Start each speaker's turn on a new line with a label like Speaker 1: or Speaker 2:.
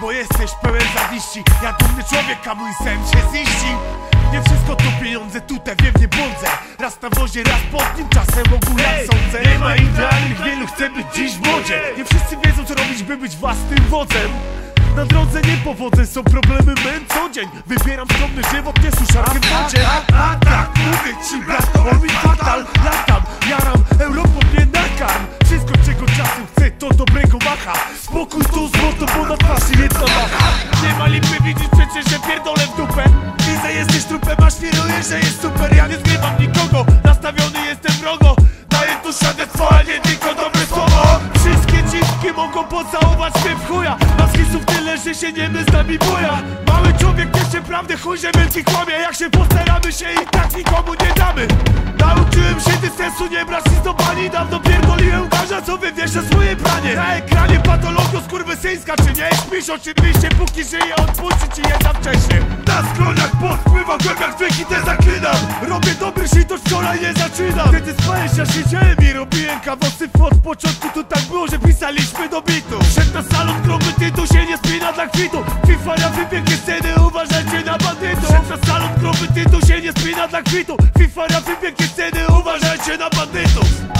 Speaker 1: bo jesteś pełen zawiści Ja dumny człowiek, a mój sen się ziścił Nie wszystko to pieniądze, tutaj wiem nie błądzę Raz na wozie, raz pod nim, czasem ogół jak sądzę Nie ma idealnych, wielu chce być dziś w modzie Nie wszyscy wiedzą co robić, by być własnym wodzem na drodze niepowodzeń są problemy męt co dzień Wybieram skromny żywot, nie suszarkę w wodzie a, a tak, mówię ci brat, on macha. Spokój to złoto, bo na twarzy jedna macha. Nie ma lipy, widzisz przecież, że pierdolę w dupę. Widzę, jesteś trupem, aż świruję, że jest super. Ja nie zgrywam nikogo, nastawiony jestem wrogo. Daję tu świadectwo, a nie tylko dobre słowo. Wszystkie dziwki mogą pocałować mnie w chuja. Maskisów tyle, że się nie z nami Mały człowiek jeszcze prawdę chuj, że wielki kłamie. Jak się postaramy się i tak nikomu nie damy Nauczyłem się dystansu, nie brać nic do bani Dawno pierdoliłem każda co wywiesza swoje pranie. Na ekranie patologio skurwysyńska czy nie? Śpisz oczywiście, póki żyje odpuści ci je za wcześnie Na skroniach podpływa głębiak wieki te zaklinam. Robię dobry shit, od wczoraj nie zaczynam. Kiedy spałeś, ja siedziałem i robiłem kawosy Od początku. To tak było, że pisaliśmy do bitu. Szedł na salon, groby tytuł się nie spina dla kwitu. FIFA ja wybiegnie sceny, Nowy tytuł się nie spina dla kwitu. FIFA na wybiegnie ceny, uważajcie na bandytów.